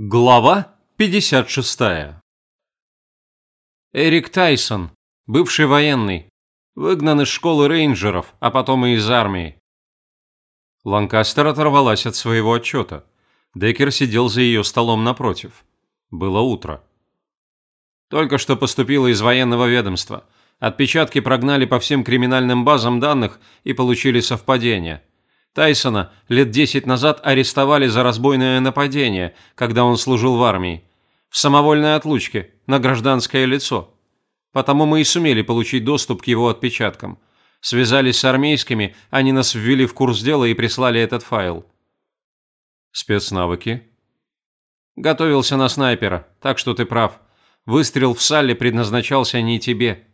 Глава 56 Эрик Тайсон, бывший военный, выгнан из школы рейнджеров, а потом и из армии. Ланкастер оторвалась от своего отчета. Деккер сидел за ее столом напротив. Было утро. Только что поступила из военного ведомства. Отпечатки прогнали по всем криминальным базам данных и получили совпадение – Тайсона лет 10 назад арестовали за разбойное нападение, когда он служил в армии. В самовольной отлучке, на гражданское лицо. Потому мы и сумели получить доступ к его отпечаткам. Связались с армейскими, они нас ввели в курс дела и прислали этот файл. Спецнавыки? Готовился на снайпера, так что ты прав. Выстрел в Салли предназначался не тебе.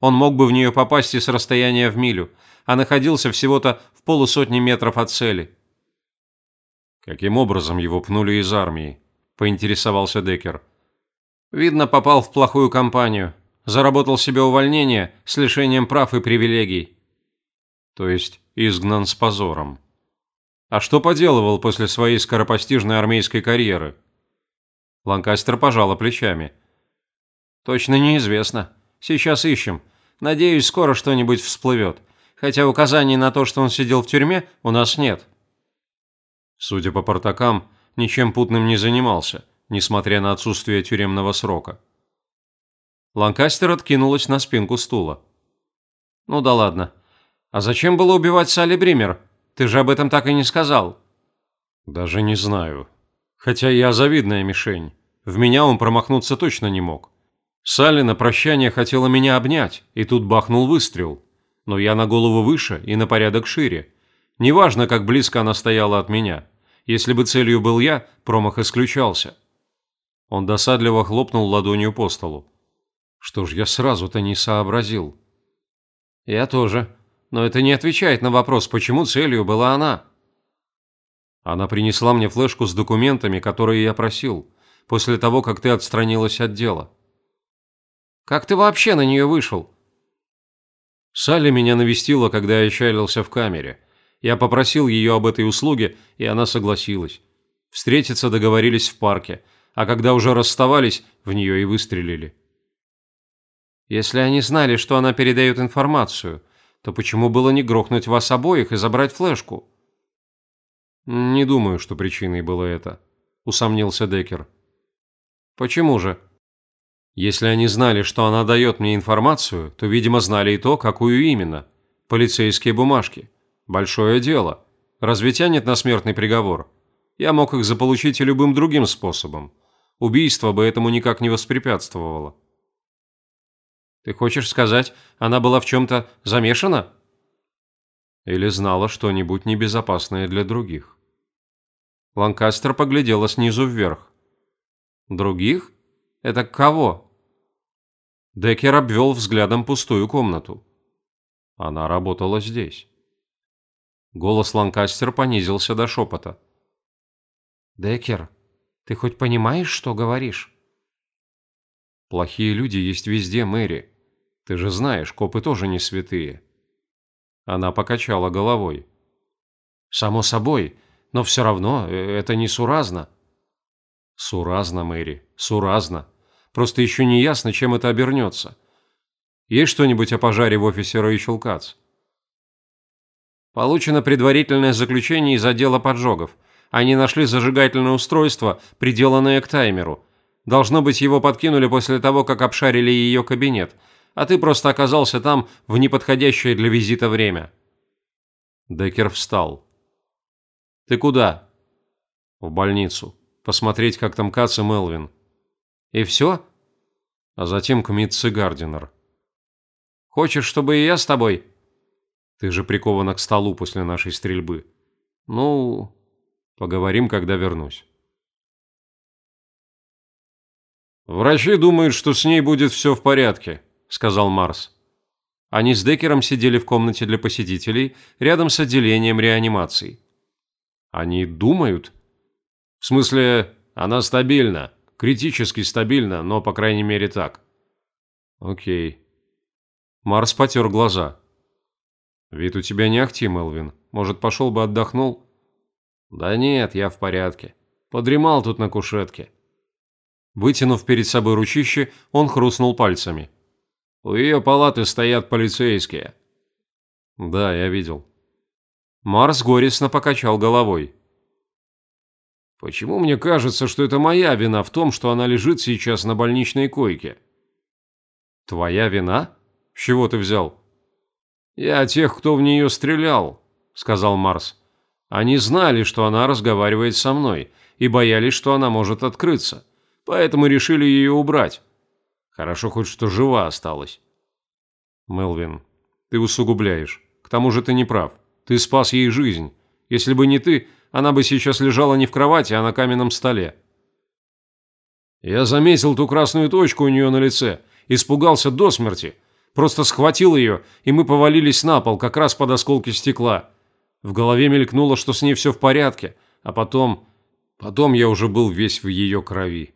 Он мог бы в нее попасть и с расстояния в милю, а находился всего-то в полусотни метров от цели. «Каким образом его пнули из армии?» – поинтересовался Деккер. «Видно, попал в плохую компанию. Заработал себе увольнение с лишением прав и привилегий». «То есть изгнан с позором». «А что поделывал после своей скоропостижной армейской карьеры?» Ланкастер пожала плечами. «Точно неизвестно. Сейчас ищем. Надеюсь, скоро что-нибудь всплывет хотя указаний на то, что он сидел в тюрьме, у нас нет. Судя по портакам, ничем путным не занимался, несмотря на отсутствие тюремного срока. Ланкастер откинулась на спинку стула. «Ну да ладно. А зачем было убивать Салли Бример? Ты же об этом так и не сказал». «Даже не знаю. Хотя я завидная мишень. В меня он промахнуться точно не мог. Салли на прощание хотела меня обнять, и тут бахнул выстрел но я на голову выше и на порядок шире. Неважно, как близко она стояла от меня. Если бы целью был я, промах исключался. Он досадливо хлопнул ладонью по столу. Что ж я сразу-то не сообразил? Я тоже. Но это не отвечает на вопрос, почему целью была она. Она принесла мне флешку с документами, которые я просил, после того, как ты отстранилась от дела. Как ты вообще на нее вышел? Салли меня навестила, когда я чалился в камере. Я попросил ее об этой услуге, и она согласилась. Встретиться договорились в парке, а когда уже расставались, в нее и выстрелили. Если они знали, что она передает информацию, то почему было не грохнуть вас обоих и забрать флешку? Не думаю, что причиной было это, усомнился Деккер. Почему же? Если они знали, что она дает мне информацию, то, видимо, знали и то, какую именно. Полицейские бумажки. Большое дело. Разве тянет на смертный приговор? Я мог их заполучить и любым другим способом. Убийство бы этому никак не воспрепятствовало. Ты хочешь сказать, она была в чем-то замешана? Или знала что-нибудь небезопасное для других? Ланкастер поглядела снизу вверх. Других? Это кого? Деккер обвел взглядом пустую комнату. Она работала здесь. Голос Ланкастер понизился до шепота. «Деккер, ты хоть понимаешь, что говоришь?» «Плохие люди есть везде, Мэри. Ты же знаешь, копы тоже не святые». Она покачала головой. «Само собой, но все равно э, это несуразно». «Суразно, Мэри, суразно. Просто еще не ясно, чем это обернется. Есть что-нибудь о пожаре в офисе Рэйчел Кац? Получено предварительное заключение из отдела поджогов. Они нашли зажигательное устройство, приделанное к таймеру. Должно быть, его подкинули после того, как обшарили ее кабинет, а ты просто оказался там в неподходящее для визита время. Деккер встал. «Ты куда?» «В больницу. Посмотреть, как там Кац и Мелвин». И все? А затем к Митце Гардинер. Хочешь, чтобы и я с тобой? Ты же прикована к столу после нашей стрельбы. Ну, поговорим, когда вернусь. Врачи думают, что с ней будет все в порядке, сказал Марс. Они с Деккером сидели в комнате для посетителей, рядом с отделением реанимации. Они думают? В смысле, она стабильна. Критически стабильно, но по крайней мере так. Окей. Марс потер глаза. Вид у тебя не ахти, Мелвин. Может, пошел бы отдохнул? Да нет, я в порядке. Подремал тут на кушетке». Вытянув перед собой ручище, он хрустнул пальцами. «У ее палаты стоят полицейские». «Да, я видел». Марс горестно покачал головой. «Почему мне кажется, что это моя вина в том, что она лежит сейчас на больничной койке?» «Твоя вина? С чего ты взял?» «Я тех, кто в нее стрелял», — сказал Марс. «Они знали, что она разговаривает со мной, и боялись, что она может открыться, поэтому решили ее убрать. Хорошо хоть что жива осталась». «Мелвин, ты усугубляешь. К тому же ты не прав. Ты спас ей жизнь. Если бы не ты, она бы сейчас лежала не в кровати, а на каменном столе». «Я заметил ту красную точку у нее на лице, испугался до смерти. Просто схватил ее, и мы повалились на пол, как раз под осколки стекла. В голове мелькнуло, что с ней все в порядке, а потом... Потом я уже был весь в ее крови.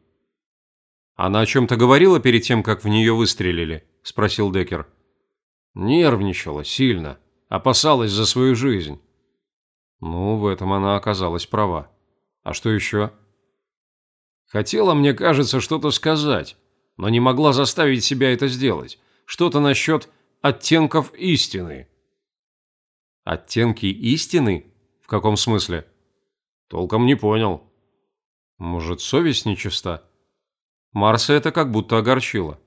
«Она о чем-то говорила перед тем, как в нее выстрелили?» – спросил Деккер. Нервничала сильно, опасалась за свою жизнь. Ну, в этом она оказалась права. А что еще? Хотела, мне кажется, что-то сказать, но не могла заставить себя это сделать. Что-то насчет оттенков истины. Оттенки истины? В каком смысле? Толком не понял. Может, совесть нечиста? Марса это как будто огорчило.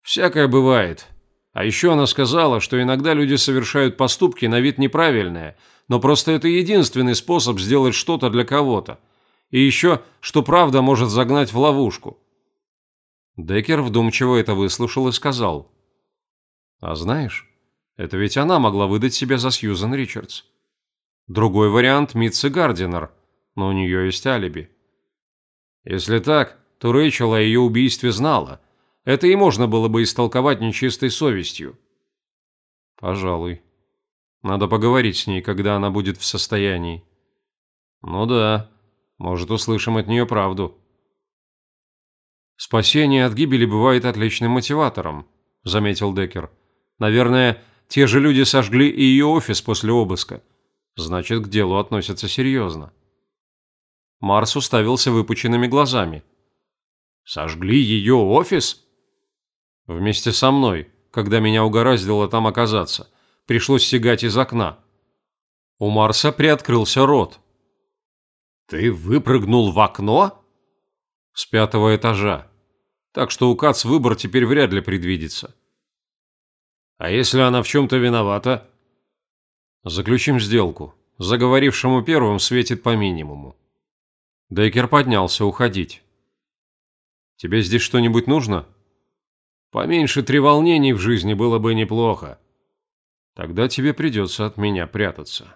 Всякое бывает. А еще она сказала, что иногда люди совершают поступки на вид неправильные, но просто это единственный способ сделать что-то для кого-то. И еще, что правда может загнать в ловушку. Деккер вдумчиво это выслушал и сказал. «А знаешь, это ведь она могла выдать себя за Сьюзен Ричардс. Другой вариант – Митси Гардинер, но у нее есть алиби». «Если так, то Рэйчел о ее убийстве знала. Это и можно было бы истолковать нечистой совестью». «Пожалуй. Надо поговорить с ней, когда она будет в состоянии». «Ну да. Может, услышим от нее правду». «Спасение от гибели бывает отличным мотиватором», – заметил Деккер. «Наверное, те же люди сожгли и ее офис после обыска. Значит, к делу относятся серьезно». Марс уставился выпученными глазами. «Сожгли ее офис?» «Вместе со мной, когда меня угораздило там оказаться. Пришлось сигать из окна». У Марса приоткрылся рот. «Ты выпрыгнул в окно?» «С пятого этажа так что у Кац выбор теперь вряд ли предвидится. А если она в чем-то виновата? Заключим сделку. Заговорившему первым светит по минимуму. Дейкер поднялся уходить. Тебе здесь что-нибудь нужно? Поменьше треволнений в жизни было бы неплохо. Тогда тебе придется от меня прятаться.